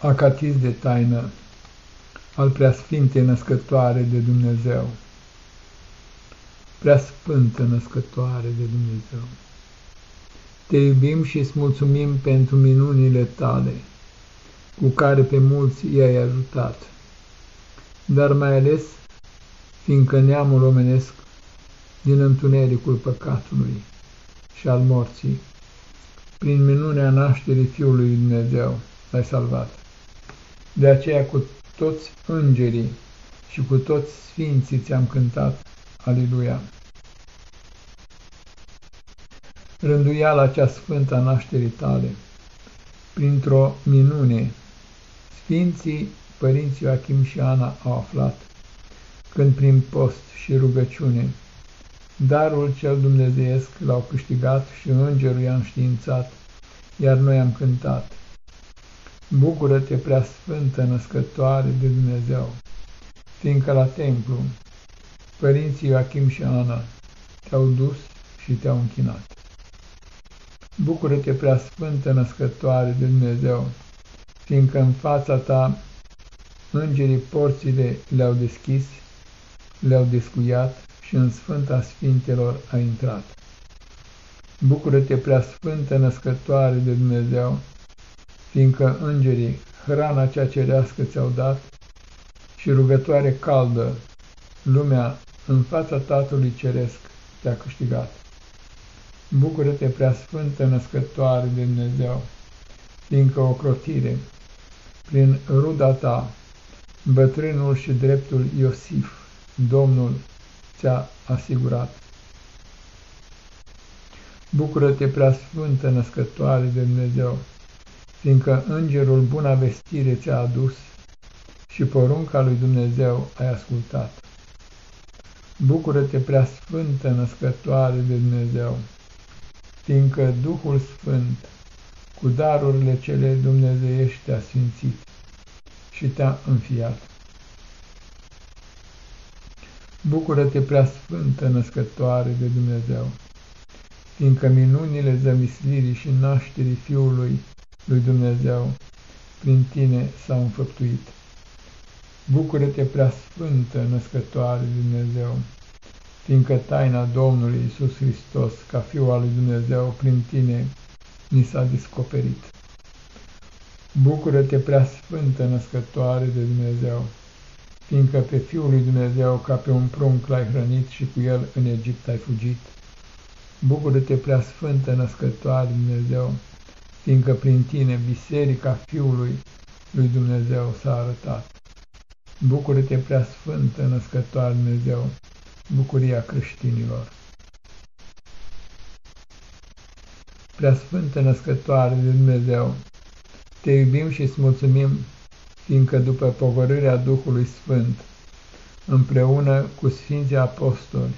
Acatis de taină al preasfintei născătoare de Dumnezeu. Preasfântă născătoare de Dumnezeu. Te iubim și îți mulțumim pentru minunile tale, cu care pe mulți i-ai ajutat, dar mai ales fiindcă neamul omenesc din întunericul păcatului și al morții, prin minunea nașterii Fiului Dumnezeu, l-ai salvat. De aceea cu toți îngerii și cu toți sfinții ți-am cântat, Aliluia. Rânduiala cea sfântă a nașterii tale, printr-o minune, sfinții părinții Joachim și Ana au aflat, când prin post și rugăciune, darul cel dumnezeiesc l-au câștigat și îngerul i-a înștiințat, iar noi am cântat. Bucură-te, prea sfântă născătoare de Dumnezeu, fiindcă la templu părinții Joachim și Ana te-au dus și te-au închinat. Bucură-te, prea sfântă născătoare de Dumnezeu, fiindcă în fața ta îngerii porțile le-au deschis, le-au descuiat și în Sfânta Sfintelor a intrat. Bucură-te, prea sfântă născătoare de Dumnezeu, fiindcă îngerii hrana cea cerească ți-au dat și rugătoare caldă, lumea în fața Tatălui Ceresc te-a câștigat. Bucură-te, prea sfântă născătoare de Dumnezeu, fiindcă o crotire, prin ruda ta, bătrânul și dreptul Iosif, Domnul ți-a asigurat. Bucură-te, prea sfântă născătoare de Dumnezeu, fiindcă îngerul buna vestire ți-a adus și porunca lui Dumnezeu ai ascultat. Bucură-te, prea sfântă născătoare de Dumnezeu, fiindcă Duhul Sfânt cu darurile cele dumnezeiești te-a sfințit și te-a înfiat. Bucură-te, prea sfântă născătoare de Dumnezeu, fiindcă minunile zămislirii și nașterii Fiului lui Dumnezeu prin tine s-au înfăptuit. Bucură-te, prea sfântă născătoare de Dumnezeu, fiindcă taina Domnului Isus Hristos, ca Fiul al lui Dumnezeu, prin tine ni s-a descoperit. Bucură-te, prea sfântă născătoare de Dumnezeu, fiindcă pe Fiul lui Dumnezeu ca pe un prunc l-ai hrănit și cu el în Egipt ai fugit. Bucură-te, prea sfântă născătoare Dumnezeu, fiindcă prin tine biserica Fiului lui Dumnezeu s-a arătat. Bucură-te, prea sfântă născătoare Dumnezeu, bucuria creștinilor. Prea sfântă născătoare de Dumnezeu, te iubim și îți mulțumim fiindcă după pogorârea Duhului Sfânt, împreună cu Sfinții Apostoli,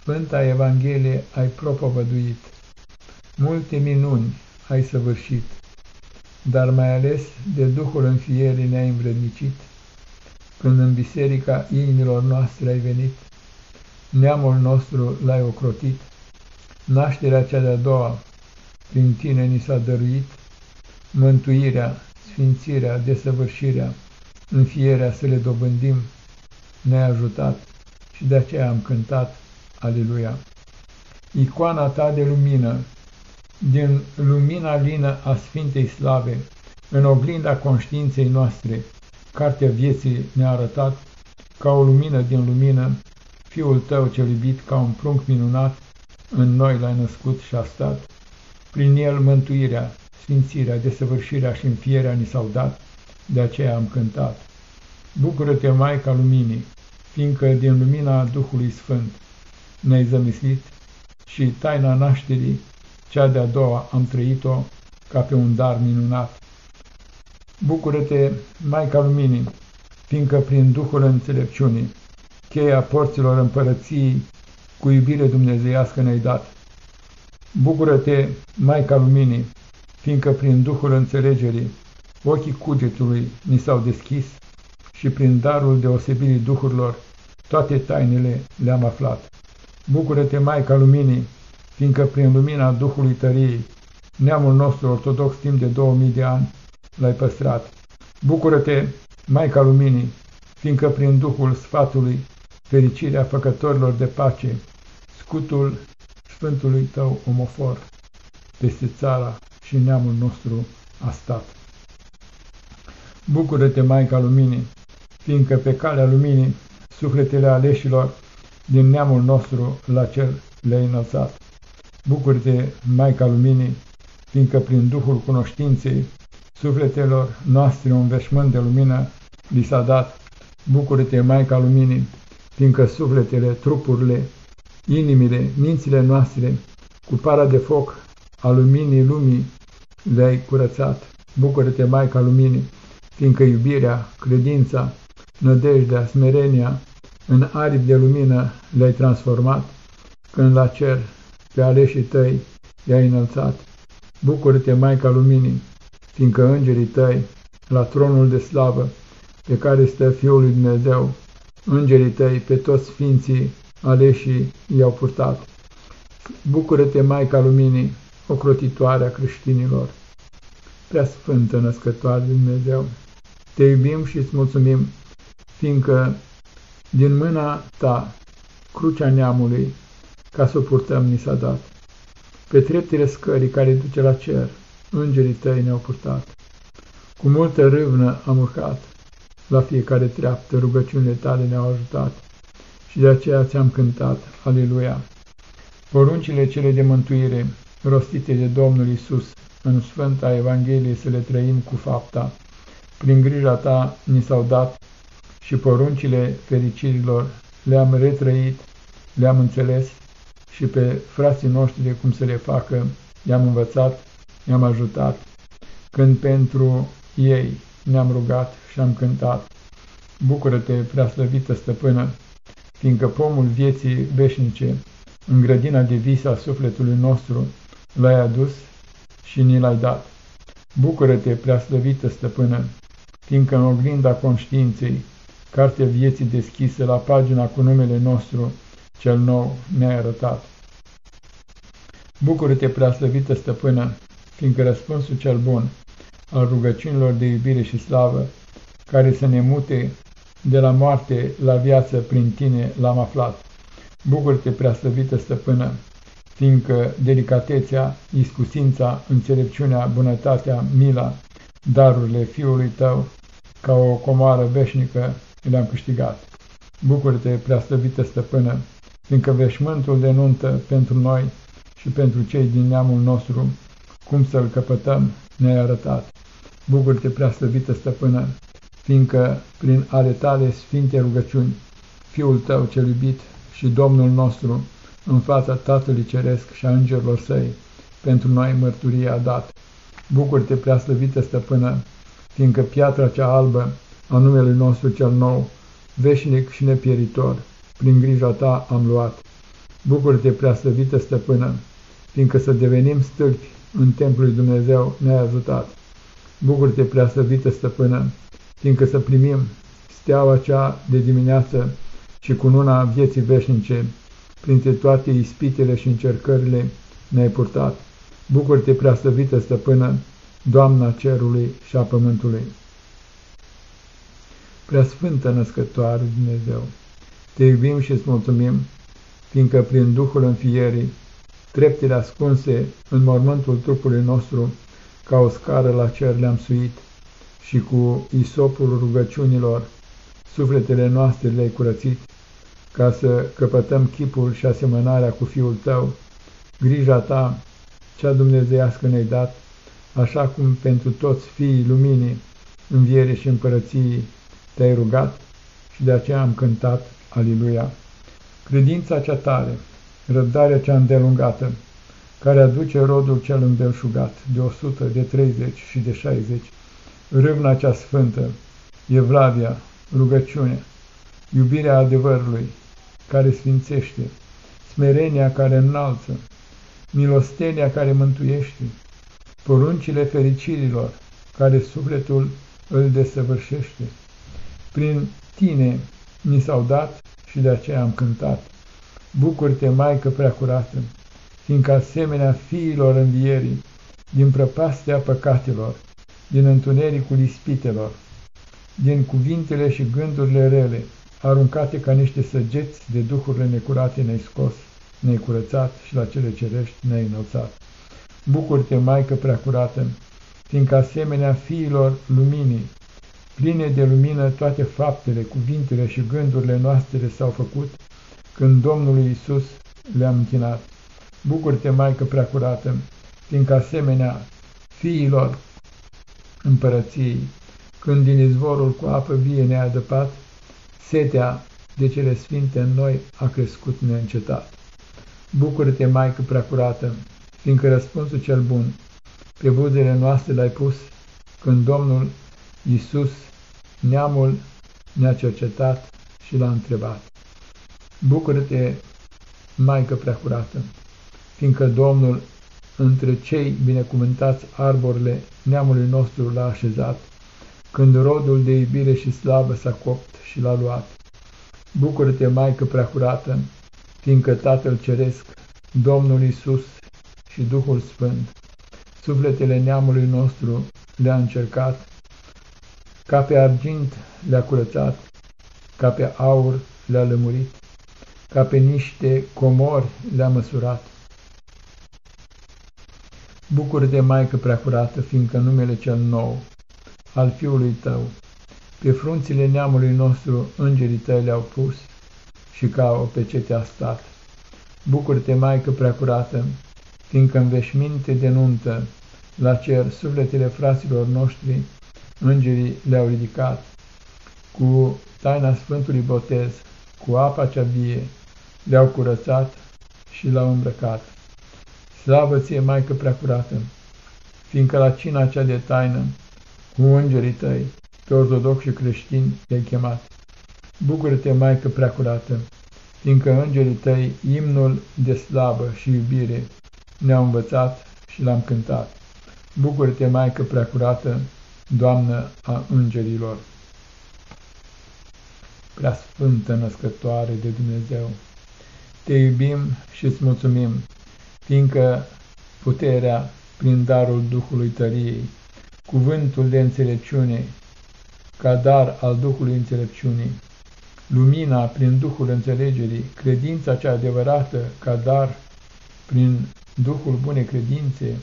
Sfânta Evanghelie ai propovăduit, multe minuni ai săvârșit, dar mai ales de Duhul înfierii ne-ai învrednicit, când în biserica inimilor noastre ai venit, neamul nostru l-ai ocrotit, nașterea cea de-a doua prin tine ni s-a dăruit, mântuirea sfințirea, desăvârșirea, înfierea să le dobândim, ne-ai ajutat și de aceea am cântat, Aleluia. Icoana ta de lumină, din lumina lină a Sfintei Slave, în oglinda conștiinței noastre, Cartea vieții ne-a arătat, ca o lumină din lumină, Fiul tău cel iubit, ca un prunc minunat, în noi l-ai născut și a stat, prin el mântuirea, sfințirea, desăvârșirea și înfierea ni s-au dat, de aceea am cântat. Bucură-te, Maica Luminii, fiindcă din lumina Duhului Sfânt ne-ai zămislit și taina nașterii, cea de-a doua, am trăit-o ca pe un dar minunat. Bucură-te, Maica Luminii, fiindcă prin Duhul înțelepciunii, cheia porților împărăției, cu iubire dumnezeiască ne-ai dat. Bucură-te, Maica Luminii, fiindcă prin Duhul înțelegerii ochii cugetului ni s-au deschis și prin darul deosebirii Duhurilor toate tainele le-am aflat. Bucură-te, Maica Luminii, fiindcă prin lumina Duhului Tăriei, neamul nostru ortodox timp de 2000 de ani l-ai păstrat. Bucură-te, Maica Luminii, fiindcă prin Duhul Sfatului, fericirea făcătorilor de pace, scutul Sfântului tău omofor, peste țara și neamul nostru a stat. Bucură-te, Maica Luminii, fiindcă pe calea luminii sufletele aleșilor din neamul nostru la cer le-ai înălțat. Bucură-te, Maica Luminii, fiindcă prin Duhul cunoștinței sufletelor noastre un veșmânt de lumină li s-a dat. Bucură-te, Maica Luminii, fiindcă sufletele, trupurile, inimile, mințile noastre, cu para de foc a luminii lumii le-ai curățat. Bucură-te, Maica Luminii, fiindcă iubirea, credința, nădejdea, smerenia, în aripi de lumină le-ai transformat, când la cer pe aleșii tăi i-ai înălțat. Bucură-te, Maica Luminii, fiindcă îngerii tăi, la tronul de slavă, pe care stă Fiul lui Dumnezeu, îngerii tăi pe toți sfinții aleșii i-au purtat. Bucură-te, Maica Luminii, ocrotitoarea creștinilor, prea sfântă născătoare lui Dumnezeu, te iubim și îți mulțumim, fiindcă din mâna ta crucea neamului, ca să o purtăm, ni s-a dat. Pe treptele scării care duce la cer, îngerii tăi ne-au purtat. Cu multă râvnă am urcat, la fiecare treaptă rugăciunile tale ne-au ajutat și de aceea ți-am cântat, Aleluia. Poruncile cele de mântuire, rostite de Domnul Isus în Sfânta Evanghelie să le trăim cu fapta, prin grija ta ni s-au dat și poruncile fericirilor le-am retrăit, le-am înțeles și pe frații noștri cum să le facă i-am învățat, i-am ajutat, când pentru ei ne-am rugat și am cântat. Bucură-te, preaslăvită stăpână, fiindcă pomul vieții veșnice, în grădina de vis a sufletului nostru, l-ai adus și ni l-ai dat. Bucură-te, preaslăvită stăpână, fiindcă în oglinda conștiinței, cartea vieții deschisă la pagina cu numele nostru, cel nou ne-ai arătat. Bucură-te, preaslăvită stăpână, fiindcă răspunsul cel bun al rugăciunilor de iubire și slavă, care să ne mute de la moarte la viață prin tine l-am aflat. Bucură-te, preaslăvită stăpână, fiindcă delicatețea, iscusința, înțelepciunea, bunătatea, mila, darurile Fiului tău, ca o comoară veșnică, le-am câștigat. Bucură-te, preaslăvită stăpână, fiindcă veșmântul de nuntă pentru noi și pentru cei din neamul nostru, cum să-l căpătăm, ne-ai arătat. Bucură-te, preaslăvită stăpână, fiindcă prin ale tale sfinte rugăciuni, Fiul tău cel iubit și Domnul nostru, în fața Tatălui Ceresc și a îngerilor săi, pentru noi mărturie a dat. Bucură-te, preaslăvită stăpână, fiindcă piatra cea albă a numelui nostru cel nou, veșnic și nepieritor, prin grija ta am luat. Bucură-te, preaslăvită stăpână, fiindcă să devenim stâlpi în templul lui Dumnezeu ne-ai ajutat. Bucură-te, preaslăvită stăpână, fiindcă să primim steaua cea de dimineață și cununa vieții veșnice, printre toate ispitele și încercările ne-ai purtat. Bucură-te, preaslăvită stăpână, Doamna cerului și a pământului. Preasfântă născătoare Dumnezeu, te iubim și îți mulțumim, fiindcă prin Duhul înfierii, treptele ascunse în mormântul trupului nostru, ca o scară la cer le-am suit și cu isopul rugăciunilor, sufletele noastre le-ai curățit, ca să căpătăm chipul și asemănarea cu Fiul Tău, grija Ta, cea dumnezeiască ne-ai dat, așa cum pentru toți fiii luminii, înviere și împărății, te-ai rugat și de aceea am cântat, Aliluia. Credința cea tare, răbdarea cea îndelungată, care aduce rodul cel îmbelșugat de 100, de 30 și de 60, râvna cea sfântă, evlavia, rugăciunea, iubirea adevărului, care sfințește, smerenia care înalță, milostenia care mântuiește, poruncile fericirilor, care sufletul îl desăvârșește. Prin tine ni s-au dat și de aceea am cântat. Bucur-te, Maică preacurată, fiindcă asemenea fiilor învierii, din prăpastea păcatelor, din întunericul ispitelor, din cuvintele și gândurile rele, aruncate ca niște săgeți de duhurile necurate ne-ai scos, ne-ai curățat și la cele cerești ne-ai înălțat. Bucur-te, Maică preacurată, fiindcă asemenea fiilor luminii, pline de lumină toate faptele, cuvintele și gândurile noastre s-au făcut, când Domnului Isus le-am închinat. Bucur-te, Maică preacurată, fiindcă asemenea fiilor împărăției, când din izvorul cu apă vie ne-a adăpat, setea de cele sfinte în noi a crescut neîncetat. Bucură-te, Maică preacurată, fiindcă răspunsul cel bun pe buzele noastre l-ai pus, când Domnul Iisus neamul ne-a cercetat și l-a întrebat. Bucură-te, Maică preacurată, fiindcă Domnul între cei binecuvântați arborile neamului nostru l-a așezat, când rodul de iubire și slavă s-a copt și l-a luat. Bucură-te, Maică preacurată, fiindcă Tatăl Ceresc, Domnul Isus și Duhul Sfânt, sufletele neamului nostru le-a încercat, ca pe argint le-a curățat, ca pe aur le-a lămurit, ca pe niște comori le-a măsurat. Bucură-te, Maică preacurată, fiindcă numele cel nou al Fiului tău, pe frunțile neamului nostru îngerii tăi le-au pus și ca o pecete a stat. Bucură-te, Maică preacurată, fiindcă în veșminte de nuntă, la cer, sufletele fraților noștri, îngerii le-au ridicat, cu taina Sfântului Botez, cu apa cea vie, le-au curățat și l-au îmbrăcat. Slavă ție, Maică preacurată, fiindcă la cina cea de taină, cu îngerii tăi, pe ortodox și creștini i-ai chemat. Bucură-te, Maică preacurată, fiindcă îngerii tăi, imnul de slavă și iubire, ne-au învățat și l-am cântat. Bucură-te, Maică preacurată, Doamnă a îngerilor! Prea Sfântă Născătoare de Dumnezeu, te iubim și îți mulțumim, fiindcă puterea prin darul Duhului tăriei, cuvântul de înțelepciune, ca dar al Duhului înțelepciunii, lumina prin Duhul înțelegerii, credința cea adevărată ca dar prin Duhul bune credințe,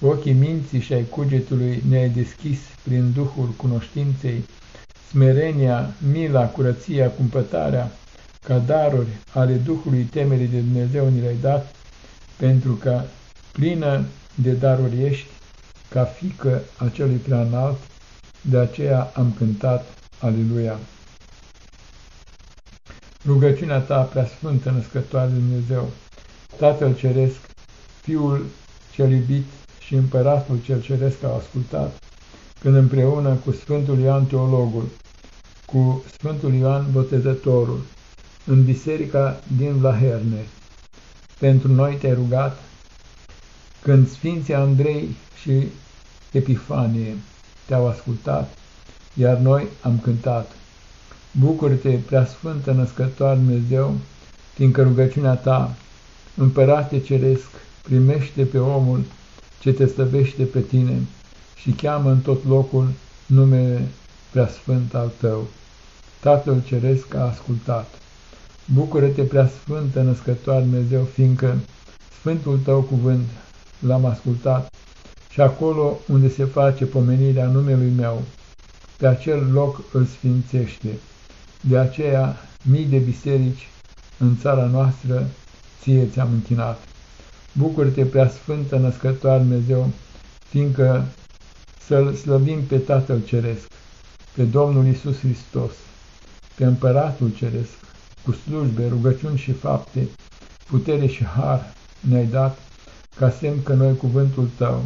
ochii minții și ai cugetului ne-ai deschis prin Duhul cunoștinței, smerenia, mila, curăția, cumpătarea, ca daruri ale Duhului temerii de Dumnezeu ni le-ai dat, pentru că plină de daruri ești, ca fică a celui prea înalt, de aceea am cântat Aleluia. Rugăciunea ta, prea sfântă născătoare de Dumnezeu, Tatăl Ceresc, Fiul cel iubit și Împăratul cel Ceresc au ascultat, când împreună cu Sfântul Ioan Teologul, cu Sfântul Ioan Botezătorul, în biserica din Vlaherne, pentru noi te-ai rugat, când Sfinții Andrei și Epifanie te-au ascultat, iar noi am cântat. Bucură-te, preasfântă născătoare Dumnezeu, fiindcă rugăciunea ta, Împărate Ceresc, primește pe omul ce te stăvește pe tine și cheamă în tot locul numele preasfânt al tău. Tatăl Ceresc a ascultat. Bucură-te, preasfântă născătoare Dumnezeu, fiindcă Sfântul tău cuvânt l-am ascultat și acolo unde se face pomenirea numelui meu, pe acel loc îl sfințește. De aceea, mii de biserici în țara noastră ție ți-am închinat. Bucură-te, prea sfântă născătoare Dumnezeu, fiindcă să-L slăbim pe Tatăl Ceresc, pe Domnul Isus Hristos, pe Împăratul Ceresc, cu slujbe, rugăciuni și fapte, putere și har ne-ai dat, ca semn că noi cuvântul Tău,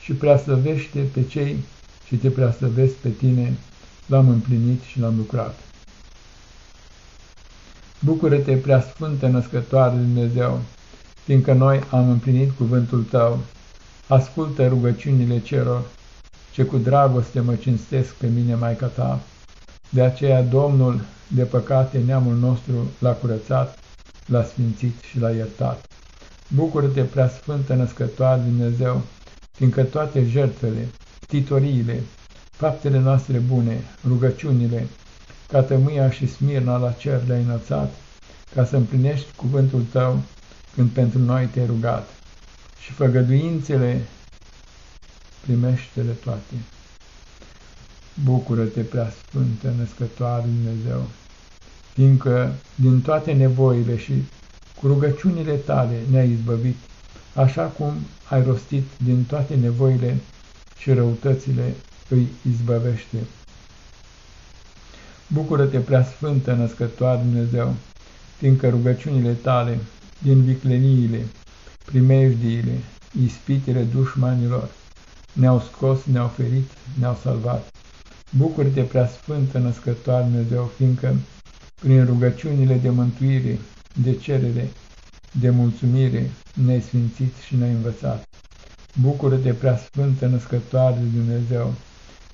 și preaslăvește pe cei ce te preaslăvesc pe tine, l-am împlinit și l-am lucrat. Bucură-te, prea sfântă născătoare de Dumnezeu, fiindcă noi am împlinit cuvântul Tău. Ascultă rugăciunile celor ce cu dragoste mă cinstesc pe mine, Maica Ta. De aceea Domnul de păcate neamul nostru l-a curățat, l-a sfințit și l-a iertat. Bucură-te, prea sfântă născătoare de Dumnezeu, fiindcă toate jertfele titoriile, faptele noastre bune, rugăciunile, ca tămâia și smirna la cer le-ai înălțat, ca să împlinești cuvântul tău când pentru noi te-ai rugat. Și făgăduințele primește-le toate. Bucură-te, prea sfântă, născătoare Dumnezeu, fiindcă din toate nevoile și cu rugăciunile tale ne-ai izbăvit, așa cum ai rostit din toate nevoile și răutățile îi izbăvește. Bucură-te, prea sfântă, născătoare Dumnezeu, fiindcă rugăciunile tale, din vicleniile, primejdiile, ispitele dușmanilor, ne-au scos, ne-au ferit, ne-au salvat. Bucură-te, prea sfântă, născătoare Dumnezeu, fiindcă prin rugăciunile de mântuire, de cerere, de mulțumire, ne-ai sfințit și ne-ai învățat. Bucură-te, prea sfântă, născătoare de Dumnezeu,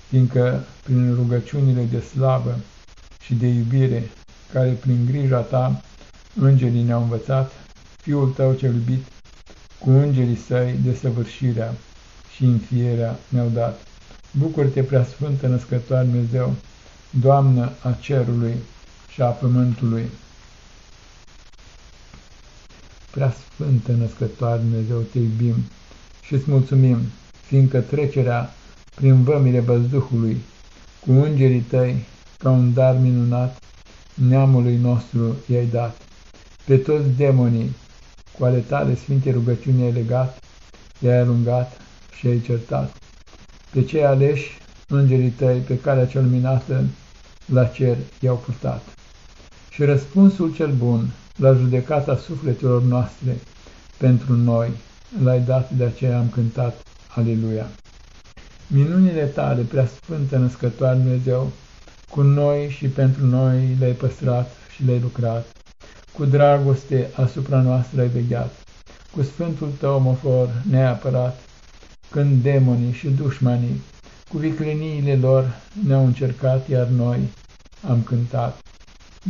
fiindcă prin rugăciunile de slavă și de iubire, care prin grija ta îngerii ne-au învățat, Fiul tău cel iubit, cu îngerii săi de săvârșirea și înfierea ne-au dat. Bucură-te, prea sfântă născătoare Dumnezeu, Doamnă a cerului și a pământului. Prea sfântă născătoare Dumnezeu, te iubim și îți mulțumim, fiindcă trecerea prin vămile văzduhului cu îngerii tăi, ca un dar minunat, neamului nostru i-ai dat. Pe toți demonii, cu ale tale sfinte rugăciuni ai legat, i-ai alungat și ai certat. Pe cei aleși, îngerii tăi, pe calea cel minată, la cer i-au purtat. Și răspunsul cel bun, la judecata sufletelor noastre, pentru noi, l-ai dat, de aceea am cântat, Aleluia. Minunile tale, prea sfântă născătoare Dumnezeu, cu noi și pentru noi le-ai păstrat și le-ai lucrat. Cu dragoste asupra noastră ai vegheat, cu sfântul tău mofor neapărat, când demonii și dușmanii cu vicleniile lor ne-au încercat, iar noi am cântat.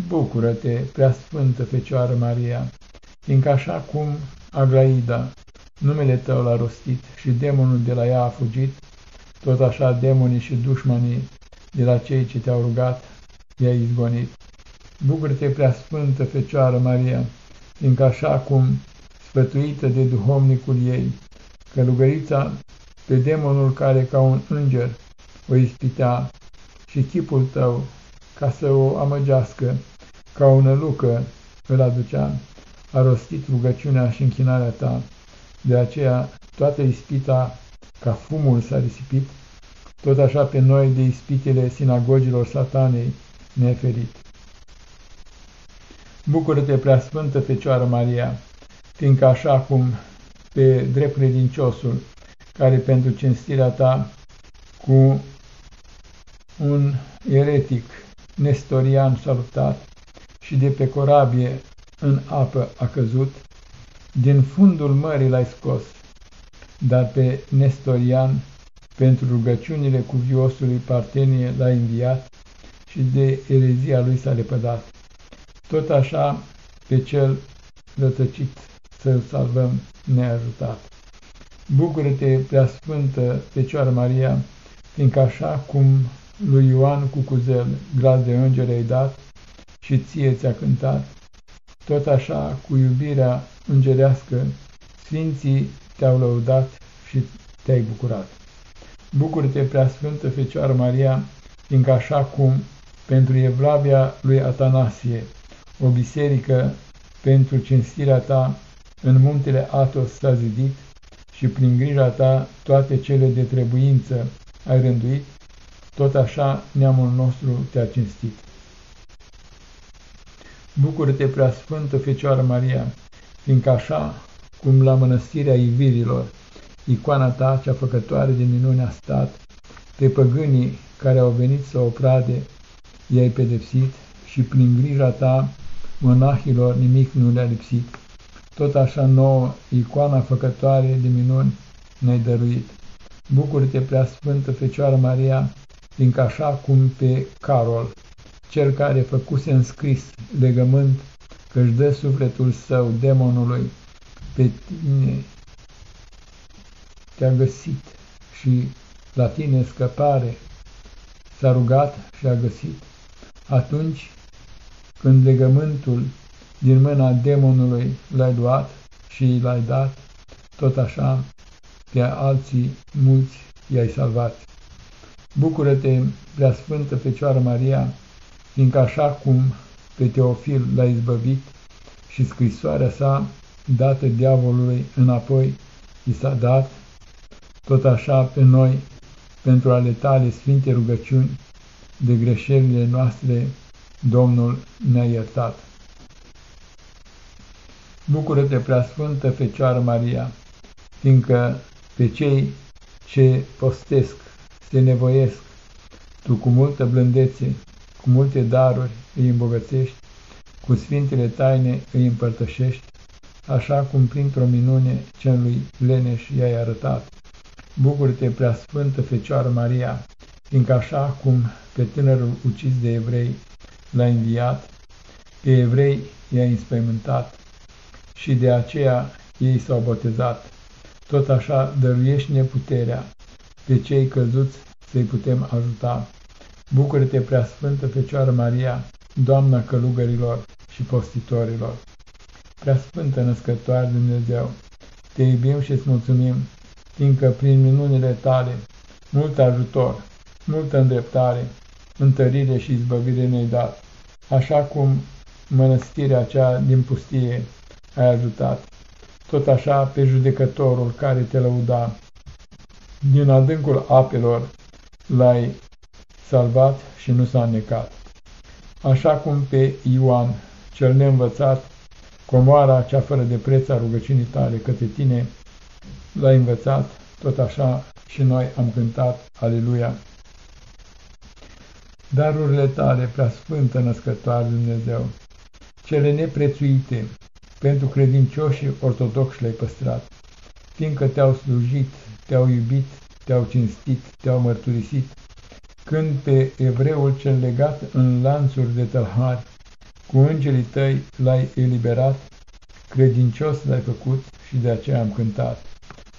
Bucură-te, prea sfântă Fecioară Maria, fiindcă așa cum Aglaida numele tău l-a rostit și demonul de la ea a fugit, tot așa demonii și dușmanii de la cei ce te-au rugat i-ai izgonit. Bucură-te, prea sfântă Fecioară Maria, fiindcă așa cum, sfătuită de duhovnicul ei, călugărița pe demonul care ca un înger o ispitea și chipul tău, ca să o amăgească, ca o nălucă îl aducea, a rostit rugăciunea și închinarea ta, de aceea toată ispita ca fumul s-a risipit, tot așa pe noi de ispitele sinagogilor satanei neferit. Bucură-te, preasfântă Fecioară Maria, fiindcă așa cum pe drept credinciosul, care pentru cinstirea ta cu un eretic nestorian s-a luptat și de pe corabie în apă a căzut, din fundul mării l-ai scos, dar pe Nestorian, pentru rugăciunile cuviosului Partenie l-a înviat și de erezia lui s-a lepădat. Tot așa pe cel rătăcit să-l salvăm neajutat. Bucură-te, prea sfântă Fecioară Maria, fiindcă așa cum lui Ioan cu cuzel glas de înger ai dat și ție ți-a cântat, tot așa cu iubirea îngerească, sfinții te-au lăudat și te-ai bucurat. Bucură-te, preasfântă Fecioară Maria, fiindcă așa cum pentru Evlavia lui Atanasie, o biserică pentru cinstirea ta în muntele Atos s-a zidit și prin grija ta toate cele de trebuință ai rânduit, tot așa neamul nostru te-a cinstit. Bucură-te, preasfântă Fecioară Maria, fiindcă așa cum la mănăstirea ivirilor, icoana ta cea făcătoare de minune a stat, pe păgânii care au venit să o prade, i-ai pedepsit și prin grija ta monahilor nimic nu le-a lipsit. Tot așa nouă, icoana făcătoare de minuni ne-ai dăruit. Bucură-te, preasfântă Fecioară Maria, fiindcă așa cum pe Carol, cel care făcuse în scris legământ că își dă sufletul său demonului, pe tine te-a găsit și la tine scăpare, s-a rugat și a găsit. Atunci când legământul din mâna demonului l-ai luat și l-ai dat, tot așa pe alții mulți i-ai salvat. Bucură-te, Sfântă Fecioară Maria, fiindcă așa cum pe Teofil l-a izbăvit și scrisoarea sa dată diavolului înapoi i s-a dat, tot așa pe noi, pentru ale tale sfinte rugăciuni, de greșelile noastre, Domnul ne-a iertat. Bucură-te, Preasfântă Fecioară Maria, fiindcă pe cei ce postesc, se nevoiesc, tu cu multă blândețe, cu multe daruri îi îmbogățești, cu sfintele taine îi împărtășești, așa cum printr-o minune celui leneș i-ai arătat. Bucură-te, Preasfântă Fecioară Maria, fiindcă așa cum pe tânărul ucis de evrei l-a înviat, pe evrei i-a înspăimântat și de aceea ei s-au botezat. Tot așa dăruiești neputerea pe cei căzuți să-i putem ajuta. Bucură-te, Preasfântă Fecioară Maria, Doamna călugărilor și postitorilor. Preasfântă Născătoare Dumnezeu, te iubim și îți mulțumim, fiindcă prin minunile tale, mult ajutor, multă îndreptare, întărire și izbăvire ne-ai dat, așa cum mănăstirea cea din pustie ai ajutat, tot așa pe judecătorul care te lăuda, din adâncul apelor l-ai salvat și nu s-a necat. Așa cum pe Ioan, cel neînvățat, comoara cea fără de preț a rugăciunii tale către tine, l-ai învățat, tot așa și noi am cântat, Aleluia! Darurile tale, prea sfântă născătoare Dumnezeu, cele neprețuite, pentru credincioșii ortodoxi le-ai păstrat, fiindcă te-au slujit, te-au iubit, te-au cinstit, te-au mărturisit, când pe evreul cel legat în lanțuri de tălhari, cu îngerii tăi l-ai eliberat, credincios l-ai făcut și de aceea am cântat.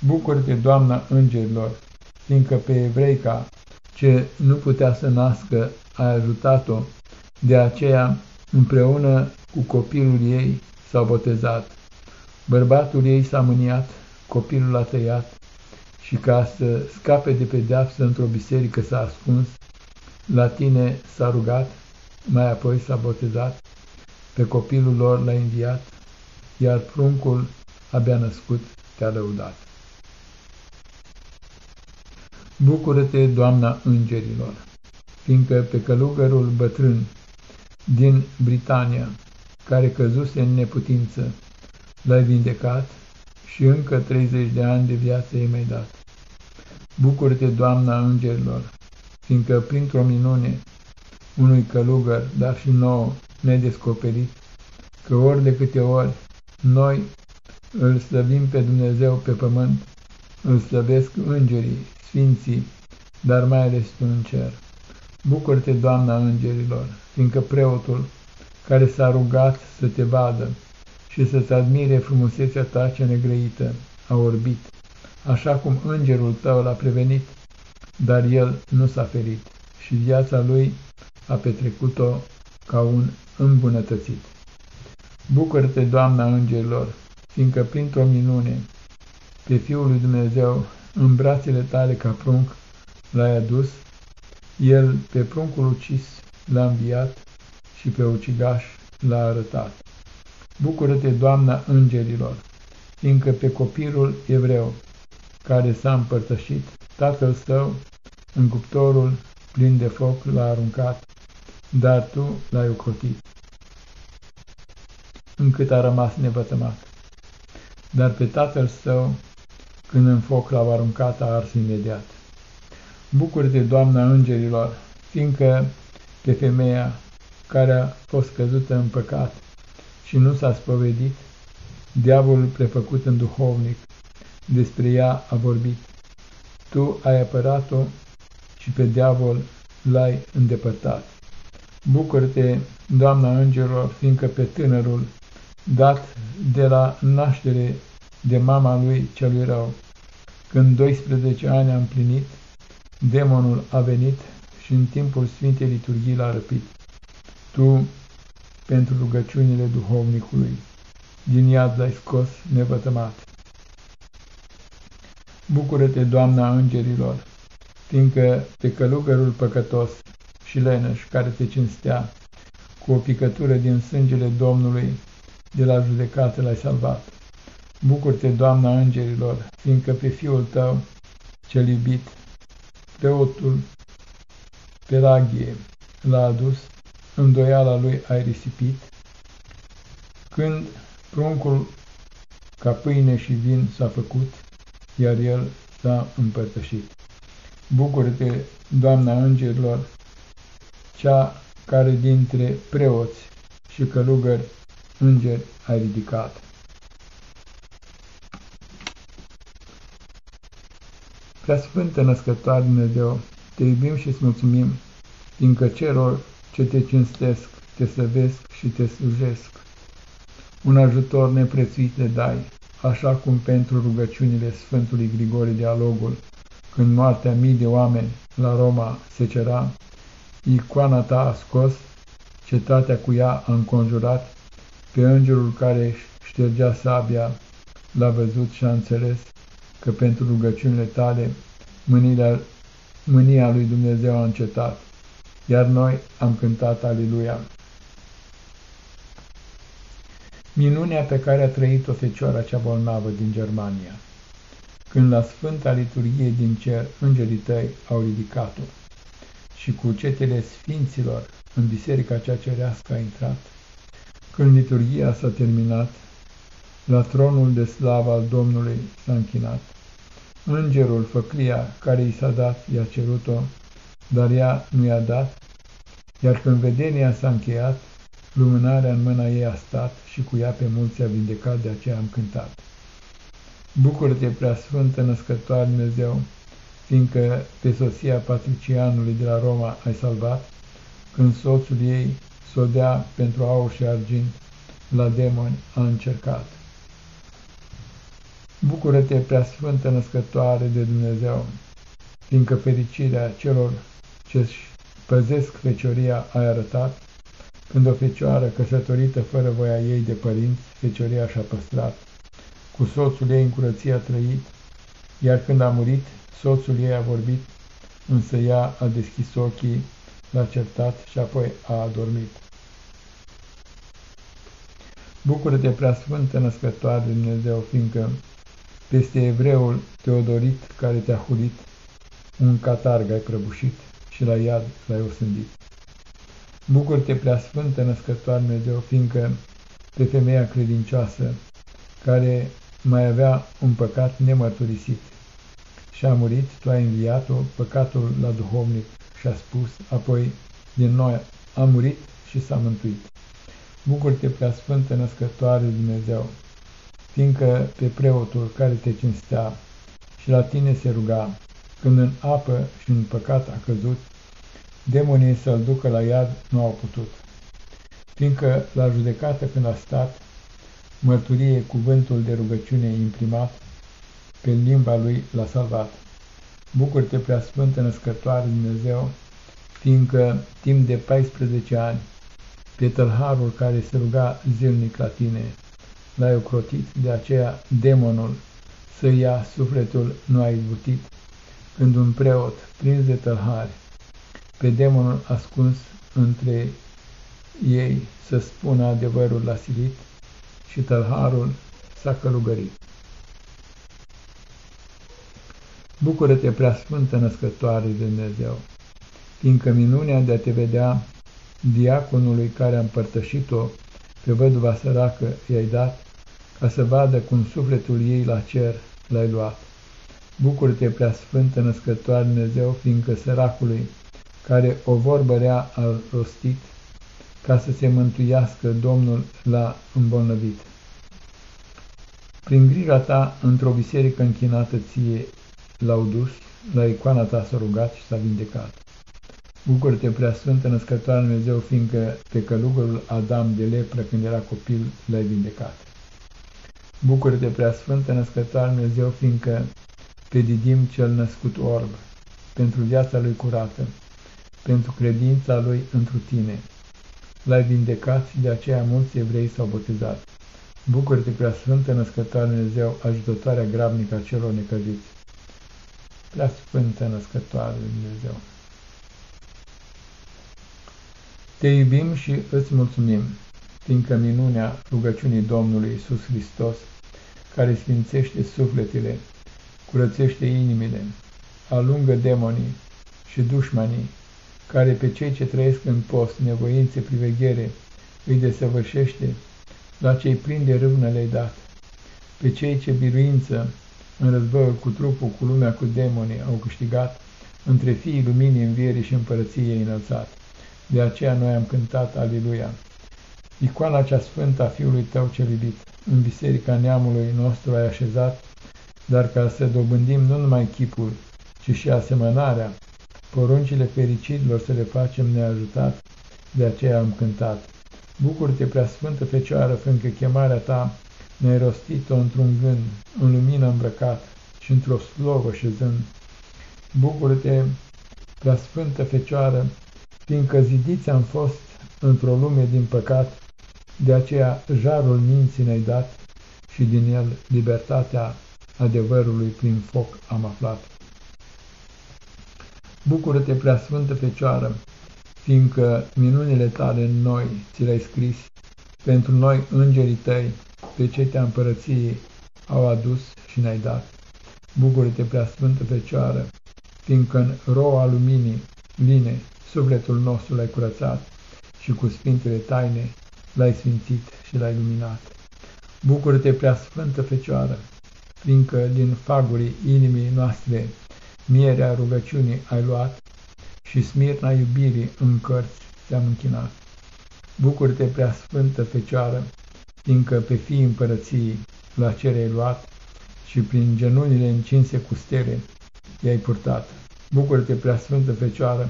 Bucură-te, Doamna îngerilor, fiindcă pe evreica, ce nu putea să nască, ai ajutat-o, de aceea, împreună cu copilul ei, s-au botezat. Bărbatul ei s-a mâniat, copilul a tăiat și ca să scape de pedeapsă într-o biserică s-a ascuns, la tine s-a rugat, mai apoi s-a botezat, pe copilul lor l-a înviat, iar pruncul abia născut te-a lăudat. Bucură-te, Doamna Îngerilor, fiindcă pe călugărul bătrân din Britania, care căzuse în neputință, l-ai vindecat și încă 30 de ani de viață i mai dat. Bucură-te, Doamna Îngerilor, fiindcă printr-o minune unui călugăr, dar și nouă, ne-ai descoperit că ori de câte ori noi îl slăbim pe Dumnezeu pe pământ, îl slăbesc îngerii, sfinții, dar mai ales tu în cer. Bucură-te, Doamna Îngerilor, fiindcă preotul care s-a rugat să te vadă și să-ți admire frumusețea ta cea negrăită, a orbit, așa cum îngerul tău l-a prevenit, dar el nu s-a ferit și viața lui a petrecut-o ca un îmbunătățit. Bucură-te, Doamna Îngerilor, fiindcă printr-o minune pe Fiul lui Dumnezeu în brațele tale ca prunc l-ai adus, el pe pruncul ucis l-a înviat și pe ucigaș l-a arătat. Bucură-te, Doamna Îngerilor, fiindcă pe copilul evreu, care s-a împărtășit, tatăl său, în cuptorul plin de foc l-a aruncat, dar tu l-ai ocrotit, încât a rămas nevătămat. Dar pe tatăl său, când în foc l-au aruncat, a ars imediat. Bucură-te, Doamna Îngerilor, fiindcă pe femeia care a fost căzută în păcat și nu s-a spovedit, diavolul prefăcut în duhovnic despre ea a vorbit. Tu ai apărat-o și pe diavol l-ai îndepărtat. Bucură-te, Doamna Îngerilor, fiindcă pe tânărul, dat de la naștere de mama lui celui rău, când 12 ani a împlinit, demonul a venit și în timpul Sfintei Liturghii l-a răpit. Tu, pentru rugăciunile duhovnicului, din iad l-ai scos nevătămat. Bucură-te, Doamna Îngerilor, fiindcă pe călugărul păcătos și leneș care te cinstea, cu o picătură din sângele Domnului, de la judecată l-ai salvat. Bucur-te, Doamna Îngerilor, fiindcă pe Fiul tău, cel iubit, preotul Pelagie l-a adus, îndoiala lui ai risipit, când pruncul ca pâine și vin s-a făcut, iar el s-a împărtășit. Bucură-te, Doamna Îngerilor, cea care dintre preoți și călugări îngeri ai ridicat. Prea Sfântă Născătoare Dumnezeu, te iubim și îți mulțumim, fiindcă celor ce te cinstesc, te săvesc și te slujesc. Un ajutor neprețuit le dai, așa cum pentru rugăciunile Sfântului Grigore Dialogul, când moartea mii de oameni la Roma se cera, icoana ta a scos, cetatea cu ea a înconjurat, pe îngerul care ștergea sabia l-a văzut și a înțeles că pentru rugăciunile tale mânia, mânia lui Dumnezeu a încetat, iar noi am cântat Aliluia. Minunea pe care a trăit-o fecioara cea bolnavă din Germania, când la Sfânta Liturghie din cer îngerii tăi au ridicat-o și cu cetele sfinților în biserica cea cerească a intrat, când liturghia s-a terminat, la tronul de slavă al Domnului s-a închinat. Îngerul, făclia care i s-a dat, i-a cerut-o, dar ea nu i-a dat, iar când vedenia s-a încheiat, lumânarea în mâna ei a stat și cu ea pe mulți a vindecat, de aceea am cântat. Bucură-te, preasfântă născătoare Dumnezeu, fiindcă pe soția patricianului de la Roma ai salvat, când soțul ei s-o dea pentru aur și argint, la demoni a încercat. Bucură-te, preasfântă născătoare de Dumnezeu, fiindcă fericirea celor ce-și păzesc fecioria ai arătat, când o fecioară căsătorită fără voia ei de părinți, fecioria și-a păstrat, cu soțul ei în curăție a trăit, iar când a murit, soțul ei a vorbit, însă ea a deschis ochii, l-a certat și apoi a adormit. Bucură-te, preasfântă născătoare de Dumnezeu, fiindcă peste evreul Teodorit care te-a hulit, un catarg ai prăbușit și la iad l-ai osândit. Bucură-te, preasfântă născătoare Dumnezeu, fiindcă pe femeia credincioasă, care mai avea un păcat nemărturisit și a murit, tu ai înviat-o, păcatul la duhovnic și a spus, apoi din noi a murit și s-a mântuit. Bucur-te, preasfântă născătoare Dumnezeu, fiindcă pe preotul care te cinstea și la tine se ruga, când în apă și în păcat a căzut, demonii să-l ducă la iad nu au putut. Fiindcă la judecată când a stat, mărturie cuvântul de rugăciune imprimat, pe limba lui l-a salvat. Bucur-te, preasfântă născătoare Dumnezeu, fiindcă timp de 14 ani pe tălharul care se ruga zilnic la tine, l-ai ocrotit, de aceea demonul să ia sufletul nu a izbutit. Când un preot, prins de tălhari, pe demonul ascuns între ei să spună adevărul la silit și tălharul s-a călugărit. Bucură-te, preasfântă născătoare de Dumnezeu, fiindcă minunea de a te vedea diaconului care a împărtășit-o pe văduva săracă i-ai dat, ca să vadă cum sufletul ei la cer l-ai luat. Bucur-te, prea sfântă născătoare Dumnezeu, fiindcă săracului, care o vorbă rea a rostit, ca să se mântuiască Domnul l-a îmbolnăvit. Prin grija ta, într-o biserică închinată ție, l-au dus, la icoana ta s-a rugat și s-a vindecat. Bucură-te, preasfântă născătoare Dumnezeu, fiindcă pe călugărul Adam de lepră când era copil l-ai vindecat. Bucură-te, preasfântă născătoare Dumnezeu, fiindcă pe Didim cel născut orb pentru viața lui curată, pentru credința lui întru tine. L-ai vindecat și de aceea mulți evrei s-au botezat. Bucură-te, prea Sfântă Născătoare Dumnezeu, ajutătoarea grabnică a celor necăjiți. Prea Sfântă Născătoare Dumnezeu. Te iubim și îți mulțumim, fiindcă minunea rugăciunii Domnului Isus Hristos, care sfințește sufletele, curățește inimile, alungă demonii și dușmanii, care pe cei ce trăiesc în post, nevoințe, priveghere, îi desăvârșește, la cei prinde râvnă le-ai dat. Pe cei ce biruință în războiul cu trupul, cu lumea, cu demonii au câștigat, între fiii luminii învierii și împărăției înălțat. De aceea noi am cântat Aleluia. Icoana cea sfântă a Fiului Tău cel iubit, în biserica neamului nostru ai așezat, dar ca să dobândim nu numai chipul, ci și asemănarea, poruncile fericitilor să le facem neajutat, de aceea am cântat. Bucur-te, prea sfântă Fecioară, fiindcă chemarea ta ne-ai rostit-o într-un gând, în lumină îmbrăcat și într-o slovă șezând. Bucur-te, prea sfântă Fecioară, fiindcă zidiți am fost într-o lume din păcat, de aceea jarul minții ne-ai dat și din el libertatea adevărului prin foc am aflat. Bucură-te, preasfântă Fecioară, fiindcă minunile tale în noi ți le-ai scris, pentru noi îngerii tăi, pe cetea împărăției au adus și ne-ai dat. Bucură-te, preasfântă Fecioară, fiindcă în roa luminii line sufletul nostru l-ai curățat și cu sfintele taine l-ai sfințit și l-ai luminat. Bucură-te, preasfântă Fecioară, fiindcă din fagurii inimii noastre mierea rugăciunii ai luat și smirna iubirii în cărți te-am închinat. Bucur-te, prea sfântă Fecioară, fiindcă pe fii împărăției la cer ai luat și prin genunile încinse cu stele i-ai purtat. Bucur-te, prea sfântă Fecioară,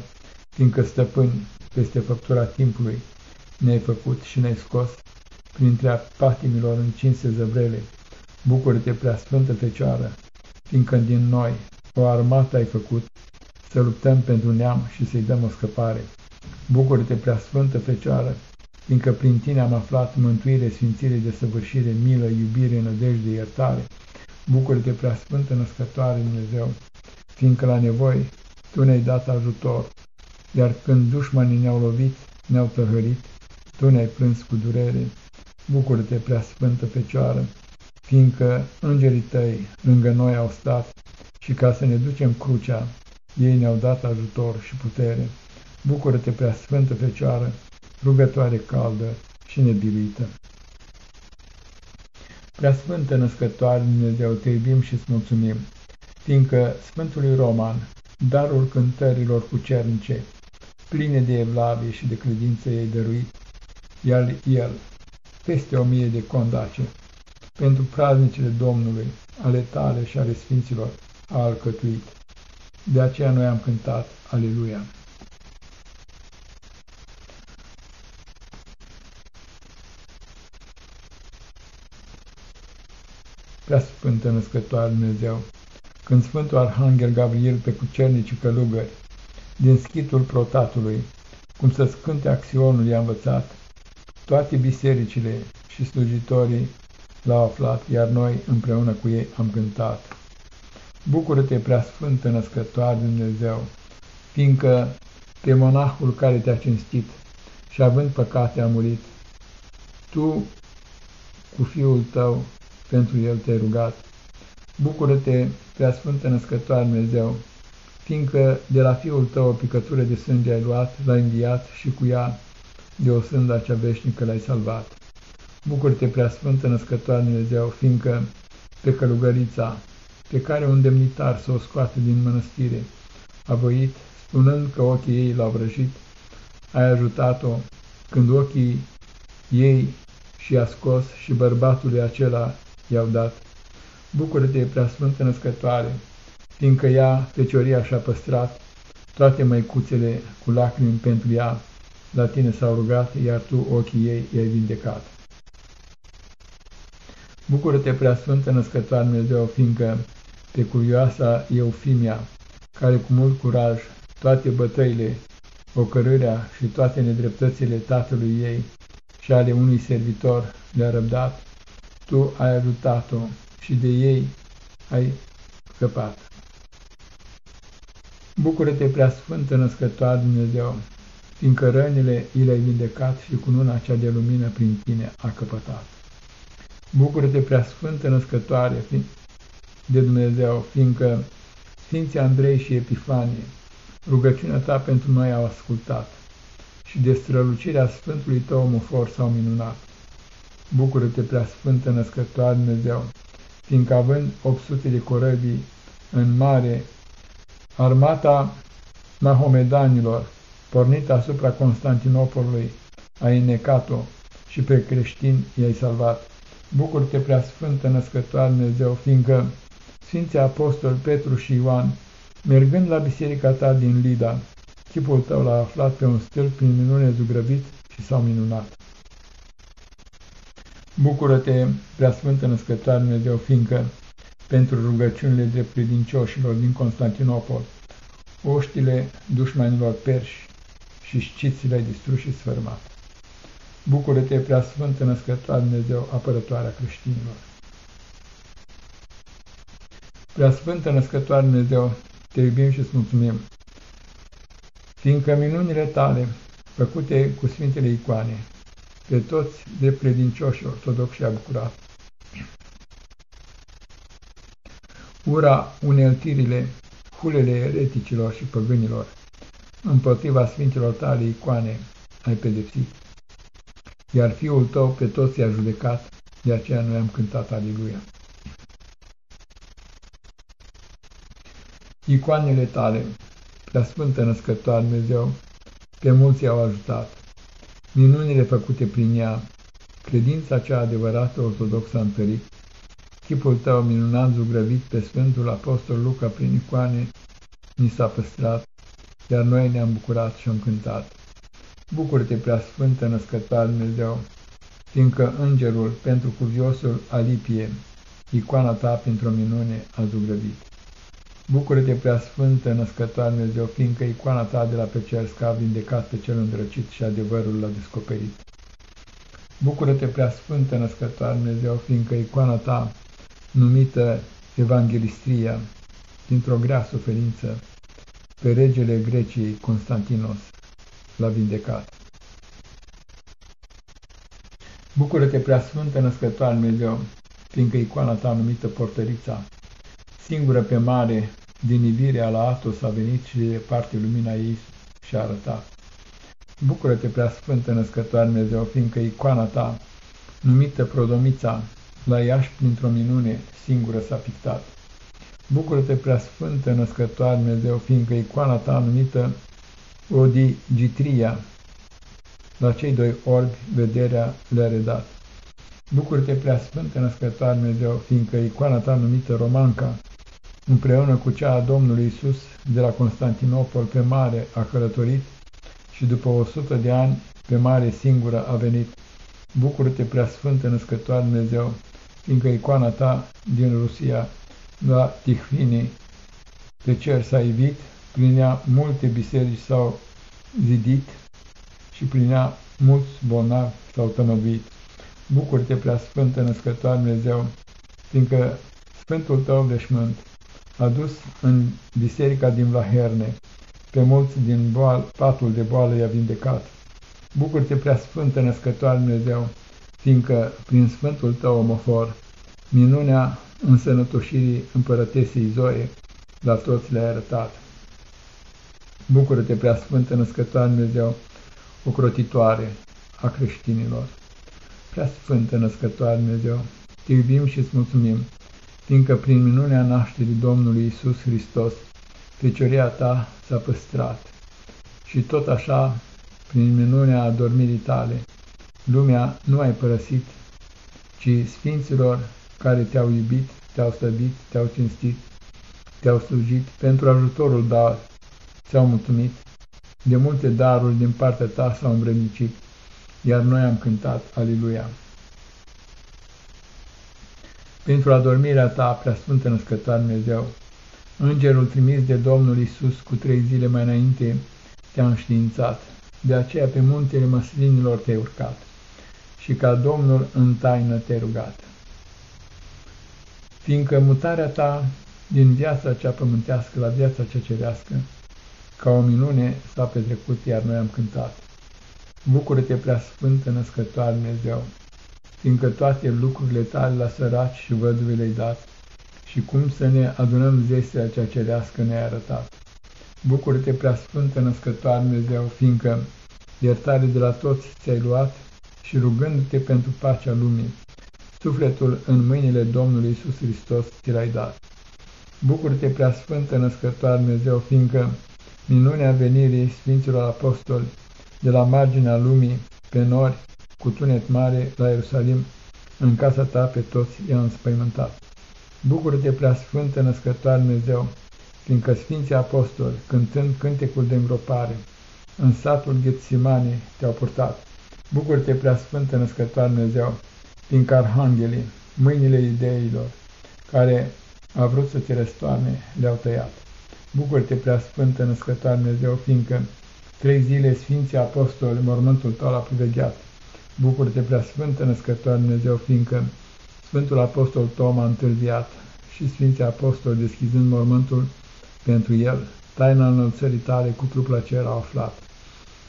fiindcă stăpâni peste făptura timpului ne-ai făcut și ne-ai scos printre patimilor încinse zăbrele. Bucur-te, prea sfântă Fecioară, fiindcă din noi o armată ai făcut, să luptăm pentru neam și să-i dăm o scăpare. Bucură-te, preasfântă Fecioară, fiindcă prin tine am aflat mântuire, sfințire, desăvârșire, milă, iubire, nădejde, iertare. Bucură-te, preasfântă născătoare Dumnezeu, fiindcă la nevoi tu ne-ai dat ajutor, iar când dușmanii ne-au lovit, ne-au tăhărit, tu ne-ai plâns cu durere. Bucură-te, preasfântă Fecioară, fiindcă îngerii tăi lângă noi au stat și ca să ne ducem crucea, ei ne-au dat ajutor și putere. Bucură-te, prea sfântă Fecioară, rugătoare caldă și nebilită. Prea sfântă născătoare Dumnezeu, te iubim și îți mulțumim, fiindcă Sfântului Roman, darul cântărilor cu cernice, pline de evlavie și de credință ei dăruit, iar el, peste o mie de condace, pentru praznicile Domnului, ale tale și ale Sfinților, a alcătuit. De aceea noi am cântat Aleluia. Prea Sfântă Născătoare Dumnezeu, când Sfântul Arhanghel Gabriel pe cucernicii călugări, din schitul protatului, cum să scânte axionul i-a învățat, toate bisericile și slujitorii l-au aflat, iar noi împreună cu ei am cântat. Bucură-te, prea sfântă născătoare Dumnezeu, fiindcă pe monahul care te-a cinstit și având păcate a murit, tu cu fiul tău pentru el te-ai rugat. Bucură-te, prea sfântă născătoare Dumnezeu, fiindcă de la fiul tău o picătură de sânge ai luat, l-ai înviat și cu ea de o sânda cea veșnică l-ai salvat. Bucură-te, prea sfântă născătoare Dumnezeu, fiindcă pe călugărița pe care un demnitar să o scoate din mănăstire a voit, spunând că ochii ei l-au vrăjit, ai ajutat-o când ochii ei și-a scos și bărbatului acela i-au dat. Bucură-te, preasfântă născătoare, fiindcă ea, fecioria și-a păstrat toate măicuțele cu lacrimi pentru ea, la tine s-au rugat, iar tu ochii ei i-ai vindecat. Bucură-te, preasfântă născătoare Dumnezeu, fiindcă pe curioasa Eufimia, care cu mult curaj toate bătăile, ocărârea și toate nedreptățile tatălui ei și ale unui servitor le-a răbdat, tu ai ajutat-o și de ei ai scăpat. Bucură-te, prea sfântă născătoare Dumnezeu, fiindcă rănile i le-ai vindecat și cu luna cea de lumină prin tine a căpătat. Bucură-te, prea sfântă născătoare de Dumnezeu, fiindcă Sfinții Andrei și Epifanie, rugăciunea ta pentru noi au ascultat și de strălucirea Sfântului tău omofor s-au minunat. Bucură-te, prea sfântă născătoare Dumnezeu, fiindcă având 800 de corăbii în mare, armata mahomedanilor, pornită asupra Constantinopolului, a înnecat-o și pe creștini i-ai salvat. Bucur-te, prea sfântă născătoare Dumnezeu, fiindcă Sfinții Apostoli Petru și Ioan, mergând la biserica ta din Lida, chipul tău l-a aflat pe un stâlp prin minune zugrăvit și s-au minunat. Bucură-te, preasfântă născătoare Dumnezeu, fiindcă pentru rugăciunile dreptcredincioșilor din Constantinopol, oștile dușmanilor perși și scițile distruși și sfârmat. Bucură-te, preasfântă născătoare Dumnezeu, apărătoarea creștinilor. Preasfântă născătoare Dumnezeu, te iubim și îți mulțumim, fiindcă minunile tale, făcute cu Sfintele Icoane, pe toți de credincioși ortodoxi a bucurat. Ura, uneltirile, hulele ereticilor și păgânilor, împotriva Sfintelor tale icoane ai pedepsit, iar Fiul tău pe toți i-a judecat, de aceea noi am cântat Aliluia. Icoanele tale, prea sfântă născătoare Dumnezeu, pe mulți au ajutat minunile făcute prin ea, credința cea adevărată ortodoxă a întărit, chipul tău minunat zugrăvit pe Sfântul Apostol Luca prin icoane ni s-a păstrat, iar noi ne-am bucurat și am cântat. Bucură-te, prea sfântă născătoare Dumnezeu, fiindcă îngerul pentru cuviosul Alipie, icoana ta pentru o minune a zugrăvit. Bucură-te, prea sfântă, născătoare Dumnezeu, fiindcă icoana ta de la pe cer a vindecat pe cel îndrăcit și adevărul l-a descoperit. Bucură-te, prea sfântă, născătoare Dumnezeu, fiindcă icoana ta, numită Evanghelistria, dintr-o grea suferință, pe regele Greciei Constantinos l-a vindecat. Bucură-te, prea sfântă, născătoare Dumnezeu, fiindcă icoana ta numită Portărița, Singură pe mare, din ivirea la Atos a venit și de parte lumina ei și-a arătat. Bucură-te, prea sfântă născătoare Dumnezeu, fiindcă icoana ta, numită Prodomița, la Iași printr-o minune singură s-a pictat. Bucură-te, prea sfântă născătoare Dumnezeu, fiindcă icoana ta numită Odigitria, la cei doi orbi vederea le-a redat. Bucură-te, prea sfântă născătoare Dumnezeu, fiindcă icoana ta numită Romanca, împreună cu cea a Domnului Isus de la Constantinopol pe mare a călătorit și după o sută de ani pe mare singură a venit. Bucură-te, preasfântă născătoare Dumnezeu, fiindcă icoana ta din Rusia la Tihvini pe cer s-a ivit, prin ea multe biserici s-au zidit și prin ea mulți bolnavi s-au tămăduit. Bucură-te, preasfântă născătoare Dumnezeu, fiindcă Sfântul tău veșmânt a dus în biserica din Vlaherne, pe mulți din boal, patul de boală i-a vindecat. Bucur-te, prea sfântă născătoare Dumnezeu, fiindcă prin sfântul tău omofor, minunea însănătoșirii împărătesei Zoe, la toți le-ai arătat. Bucură-te, prea sfântă născătoare Dumnezeu, ocrotitoare a creștinilor. Prea sfântă născătoare Dumnezeu, te iubim și îți mulțumim fiindcă prin minunea nașterii Domnului Isus Hristos, fecioria ta s-a păstrat. Și tot așa, prin minunea adormirii tale, lumea nu ai părăsit, ci sfinților care te-au iubit, te-au slăbit, te-au cinstit, te-au slujit, pentru ajutorul dar ți-au mulțumit, de multe daruri din partea ta s-au îmbrănicit, iar noi am cântat Aliluia. Pentru adormirea ta, preasfântă născătoare Dumnezeu, Îngerul trimis de Domnul Isus cu trei zile mai înainte te-a înștiințat, de aceea pe muntele măslinilor te-ai urcat și ca Domnul în taină te rugat. Fiindcă mutarea ta din viața cea pământească la viața cea cerească, ca o minune s-a petrecut, iar noi am cântat. Bucură-te, prea sfântă născătoare Dumnezeu, fiindcă toate lucrurile tale la săraci și văduve le-ai dat, și cum să ne adunăm zestrea cea cerească ne-ai arătat. Bucură-te, prea sfântă născătoare Dumnezeu, fiindcă iertare de la toți ți-ai luat și rugându-te pentru pacea lumii, sufletul în mâinile Domnului Isus Hristos ți l-ai dat. Bucură-te, prea sfântă născătoare Dumnezeu, fiindcă minunea venirii Sfinților Apostoli de la marginea lumii, pe nori, cu tunet mare, la Ierusalim, în casa ta pe toți i-a înspăimântat. Bucură-te, prea sfântă născătoare Dumnezeu, fiindcă Sfinții Apostoli, cântând cântecul de îngropare, în satul Ghetsimane te-au purtat. Bucură-te, prea sfântă născătoare Dumnezeu, fiindcă arhanghelii, mâinile ideilor, care a vrut să te răstoarne, le-au tăiat. Bucură-te, prea sfântă născătoare Dumnezeu, fiindcă trei zile Sfinții Apostoli mormântul tău l-a privegheat. Bucură-te, prea sfântă născătoare Dumnezeu, fiindcă Sfântul Apostol Tom a întârziat și Sfinții Apostoli, deschizând mormântul pentru el, taina înălțării tale cu trup la cer au aflat.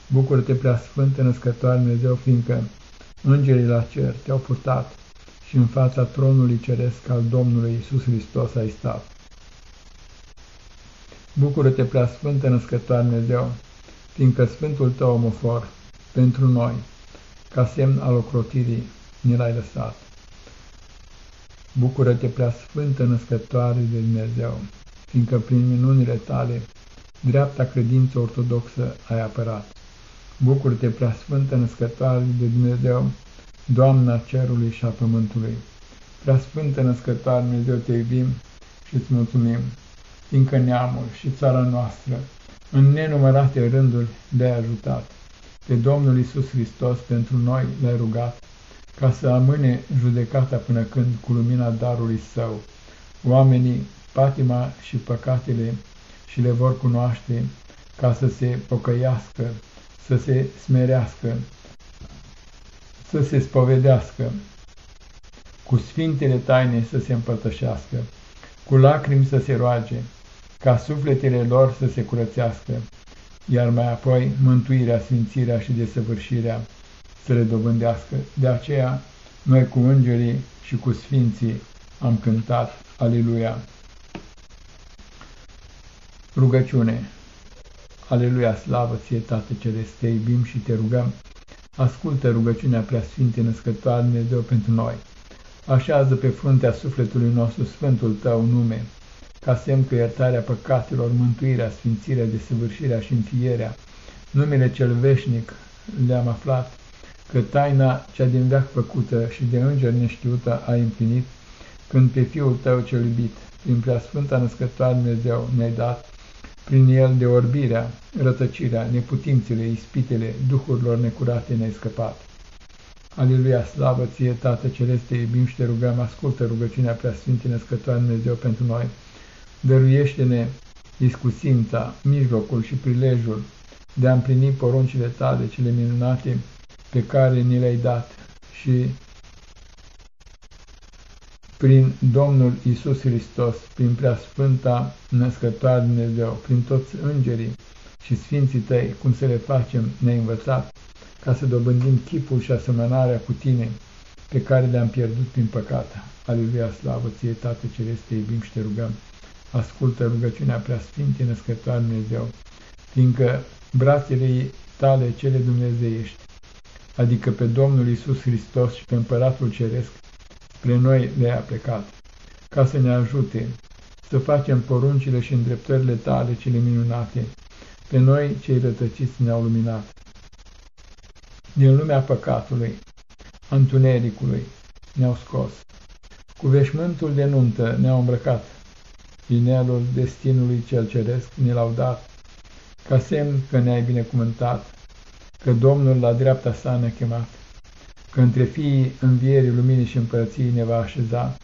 Bucură-te, prea sfântă născătoare Dumnezeu, fiindcă îngerii la cer te-au purtat și în fața tronului ceresc al Domnului Isus Hristos ai stat. Bucură-te, prea sfântă născătoare Dumnezeu, fiindcă Sfântul tău omofor, pentru noi, ca semn al ocrotirii, ni l-ai lăsat. Bucură-te, prea sfântă născătoare de Dumnezeu, fiindcă prin minunile tale, dreapta credință ortodoxă ai apărat. Bucură-te, prea sfântă născătoare de Dumnezeu, Doamna cerului și a pământului. Prea sfântă născătoare Dumnezeu, te iubim și îți mulțumim, fiindcă neamul și țara noastră, în nenumărate rânduri, le-ai ajutat. Pe Domnul Isus Hristos pentru noi le-ai rugat, ca să amâne judecata până când, cu lumina darului său, oamenii patima și păcatele și le vor cunoaște, ca să se pocăiască, să se smerească, să se spovedească, cu sfintele taine să se împărtășească, cu lacrimi să se roage, ca sufletele lor să se curățească, iar mai apoi mântuirea, sfințirea și desăvârșirea să le dobândească. De aceea, noi cu îngerii și cu sfinții am cântat Aleluia. Rugăciune Aleluia, slavă ție, Tată Celeste, te iubim și te rugăm. Ascultă rugăciunea preasfinte născătoare Dumnezeu pentru noi. Așează pe fruntea sufletului nostru Sfântul Tău nume, ca semn că iertarea păcatelor, mântuirea, sfințirea, desăvârșirea și înfierea, numele cel veșnic le-am aflat, că taina cea din veac făcută și de înger neștiută a împlinit, când pe Fiul Tău cel iubit, prin preasfânta născătoare Dumnezeu ne-ai dat, prin el de orbirea, rătăcirea, neputințele, ispitele, duhurilor necurate ne-ai scăpat. Aleluia, slavă ție, Tată Celeste, iubim și te rugăm, ascultă rugăciunea preasfintei născătoare Dumnezeu pentru noi. Dăruiește-ne discusința, mijlocul și prilejul de a împlini poruncile tale, cele minunate, pe care ni le-ai dat și prin Domnul Isus Hristos, prin preasfânta născătoare Dumnezeu, prin toți îngerii și sfinții tăi, cum să le facem, ne-ai învățat, ca să dobândim chipul și asemănarea cu tine, pe care le-am pierdut prin păcat. Aleluia, slavă ție, Tată Celeste, te iubim și te rugăm. Ascultă rugăciunea preasfinte născătoare Dumnezeu, fiindcă brațele tale cele dumnezeiești, adică pe Domnul Isus Hristos și pe Împăratul Ceresc, spre noi le-a plecat, ca să ne ajute să facem poruncile și îndreptările tale cele minunate, pe noi cei rătăciți ne-au luminat. Din lumea păcatului, a întunericului, ne-au scos. Cu veșmântul de nuntă ne-au îmbrăcat. Inelul destinului cel ceresc ne l-au dat, ca semn că ne-ai binecuvântat, că Domnul la dreapta sa ne-a chemat că între fiii învierii luminii și împărăției ne va așeza,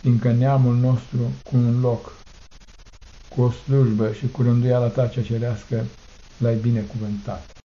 fiindcă neamul nostru cu un loc cu o slujbă și cu rânduiala ta cea cerească l-ai binecuvântat.